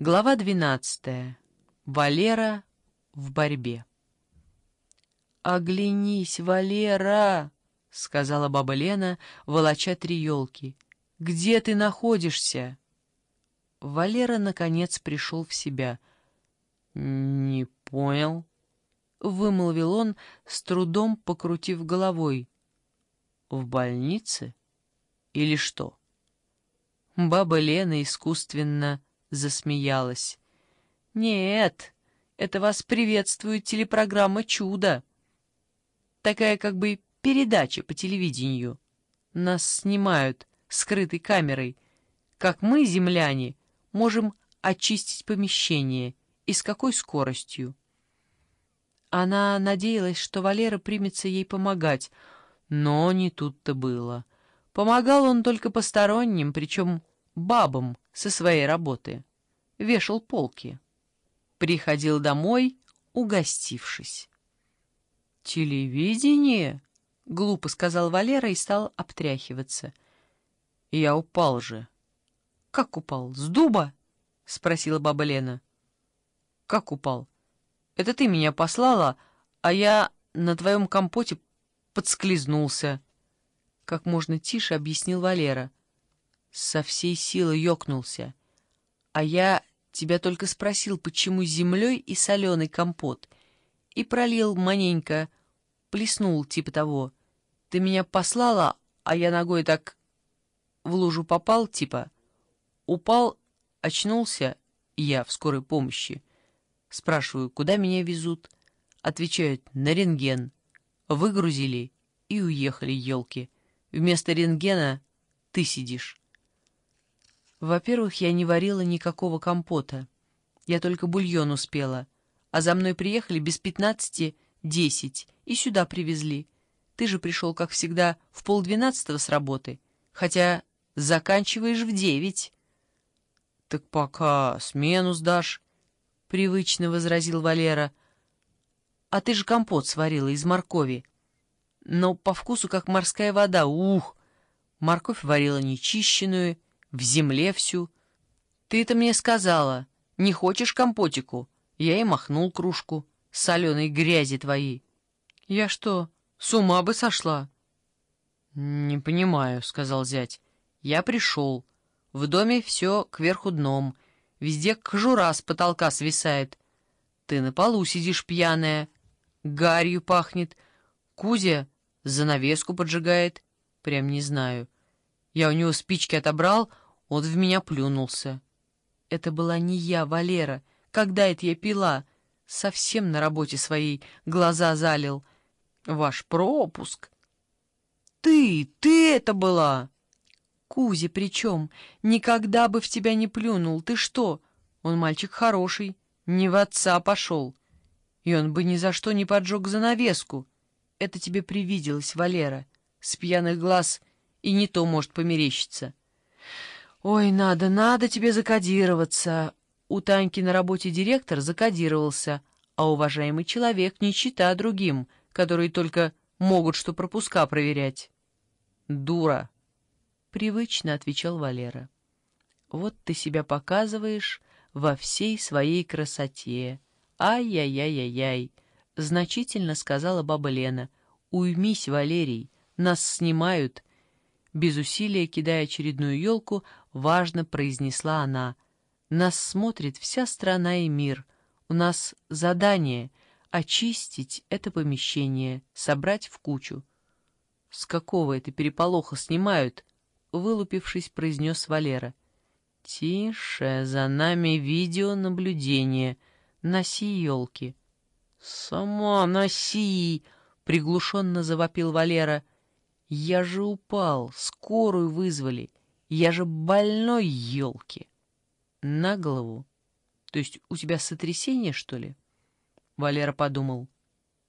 Глава 12. Валера в борьбе. «Оглянись, Валера!» — сказала баба Лена, волоча три елки. «Где ты находишься?» Валера, наконец, пришел в себя. «Не понял», — вымолвил он, с трудом покрутив головой. «В больнице? Или что?» Баба Лена искусственно засмеялась. «Нет, это вас приветствует телепрограмма «Чудо». Такая как бы передача по телевидению. Нас снимают скрытой камерой, как мы, земляне, можем очистить помещение и с какой скоростью. Она надеялась, что Валера примется ей помогать, но не тут-то было. Помогал он только посторонним, причем бабам со своей работы. Вешал полки. Приходил домой, угостившись. «Телевидение?» — глупо сказал Валера и стал обтряхиваться. «Я упал же». «Как упал? С дуба?» — спросила баба Лена. «Как упал? Это ты меня послала, а я на твоем компоте подсклизнулся». Как можно тише объяснил Валера со всей силы ёкнулся. А я тебя только спросил, почему землей и соленый компот, и пролил маненько, плеснул типа того. Ты меня послала, а я ногой так в лужу попал, типа. Упал, очнулся, я в скорой помощи. Спрашиваю, куда меня везут? Отвечают, на рентген. Выгрузили и уехали елки. Вместо рентгена ты сидишь. Во-первых, я не варила никакого компота. Я только бульон успела. А за мной приехали без пятнадцати десять и сюда привезли. Ты же пришел, как всегда, в полдвенадцатого с работы, хотя заканчиваешь в девять. — Так пока смену сдашь, — привычно возразил Валера. — А ты же компот сварила из моркови. Но по вкусу, как морская вода, ух! Морковь варила нечищенную, в земле всю. Ты-то мне сказала, не хочешь компотику? Я и махнул кружку соленой грязи твоей. Я что, с ума бы сошла? Не понимаю, сказал зять. Я пришел. В доме все кверху дном. Везде кожура с потолка свисает. Ты на полу сидишь пьяная. Гарью пахнет. Кузя занавеску поджигает. Прям не знаю. Я у него спички отобрал, он в меня плюнулся. Это была не я, Валера. Когда это я пила? Совсем на работе своей глаза залил. Ваш пропуск. Ты, ты это была! Кузя причем? Никогда бы в тебя не плюнул. Ты что? Он мальчик хороший, не в отца пошел. И он бы ни за что не поджег занавеску. Это тебе привиделось, Валера. С пьяных глаз и не то может померещиться. «Ой, надо, надо тебе закодироваться!» У Таньки на работе директор закодировался, а уважаемый человек не чита другим, которые только могут что пропуска проверять. «Дура!» — привычно отвечал Валера. «Вот ты себя показываешь во всей своей красоте. Ай-яй-яй-яй-яй!» — значительно сказала баба Лена. «Уймись, Валерий, нас снимают!» Без усилия, кидая очередную елку, важно произнесла она. «Нас смотрит вся страна и мир. У нас задание — очистить это помещение, собрать в кучу». «С какого это переполоха снимают?» — вылупившись, произнес Валера. «Тише, за нами видеонаблюдение. Носи елки». «Сама носи!» — приглушенно завопил Валера — я же упал, скорую вызвали. Я же больной, елки. На голову? То есть у тебя сотрясение, что ли? Валера подумал.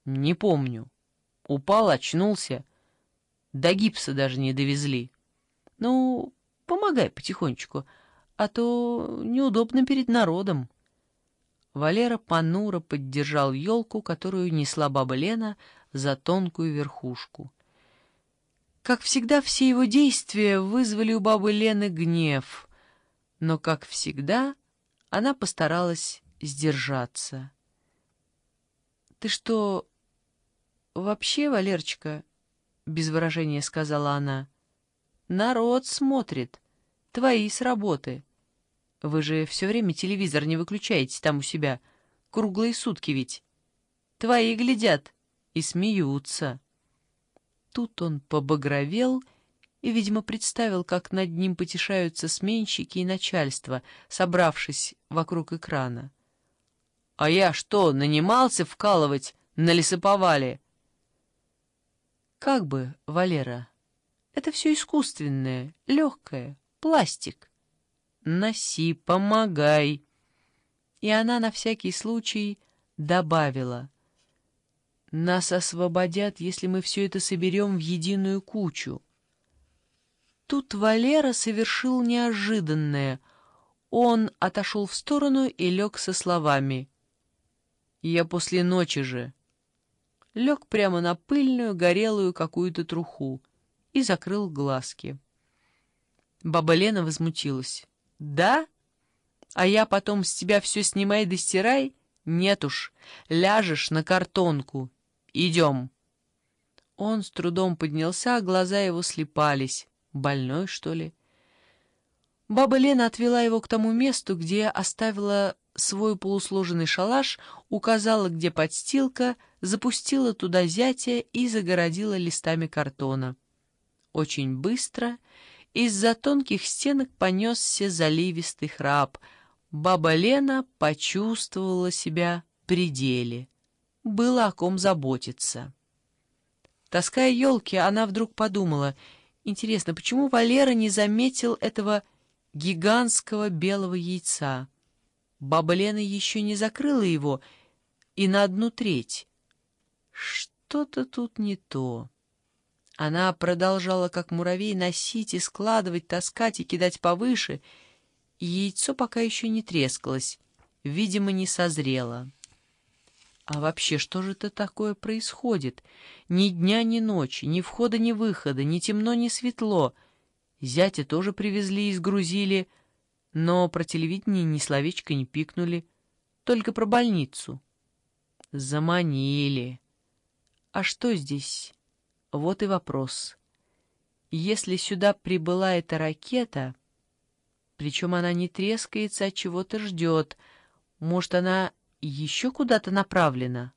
Не помню. Упал, очнулся. До гипса даже не довезли. Ну, помогай потихонечку, а то неудобно перед народом. Валера понуро поддержал елку, которую несла баба Лена за тонкую верхушку. Как всегда, все его действия вызвали у бабы Лены гнев, но, как всегда, Она постаралась сдержаться. «Ты что, вообще, Валерочка?» — без выражения сказала она. «Народ смотрит. Твои с работы. Вы же все время телевизор не выключаете там у себя. Круглые сутки ведь. Твои глядят и смеются». Тут он побагровел и, видимо, представил, как над ним потешаются сменщики и начальство, собравшись вокруг экрана. «А я что, нанимался вкалывать на лесоповале?» «Как бы, Валера, это все искусственное, легкое, пластик. Носи, помогай». И она на всякий случай добавила. «Нас освободят, если мы все это соберем в единую кучу». Тут Валера совершил неожиданное. Он отошел в сторону и лег со словами «Я после ночи же». Лег прямо на пыльную, горелую какую-то труху и закрыл глазки. Баба Лена возмутилась. «Да? А я потом с тебя все снимай да стирай? Нет уж, ляжешь на картонку. Идем». Он с трудом поднялся, а глаза его слепались. Больной, что ли? Баба Лена отвела его к тому месту, где оставила свой полусложенный шалаш, указала, где подстилка, запустила туда зятя и загородила листами картона. Очень быстро из-за тонких стенок понесся заливистый храп. Баба Лена почувствовала себя при деле. Было о ком заботиться. Таская елки, она вдруг подумала — Интересно, почему Валера не заметил этого гигантского белого яйца? Баба Лена еще не закрыла его и на одну треть. Что-то тут не то. Она продолжала, как муравей, носить и складывать, таскать и кидать повыше, яйцо пока еще не трескалось, видимо, не созрело. А вообще, что же это такое происходит? Ни дня, ни ночи, ни входа, ни выхода, ни темно, ни светло. Зятя тоже привезли и сгрузили, но про телевидение ни словечко не пикнули, только про больницу. Заманили. А что здесь? Вот и вопрос. Если сюда прибыла эта ракета, причем она не трескается, а чего-то ждет, может, она еще куда-то направлена.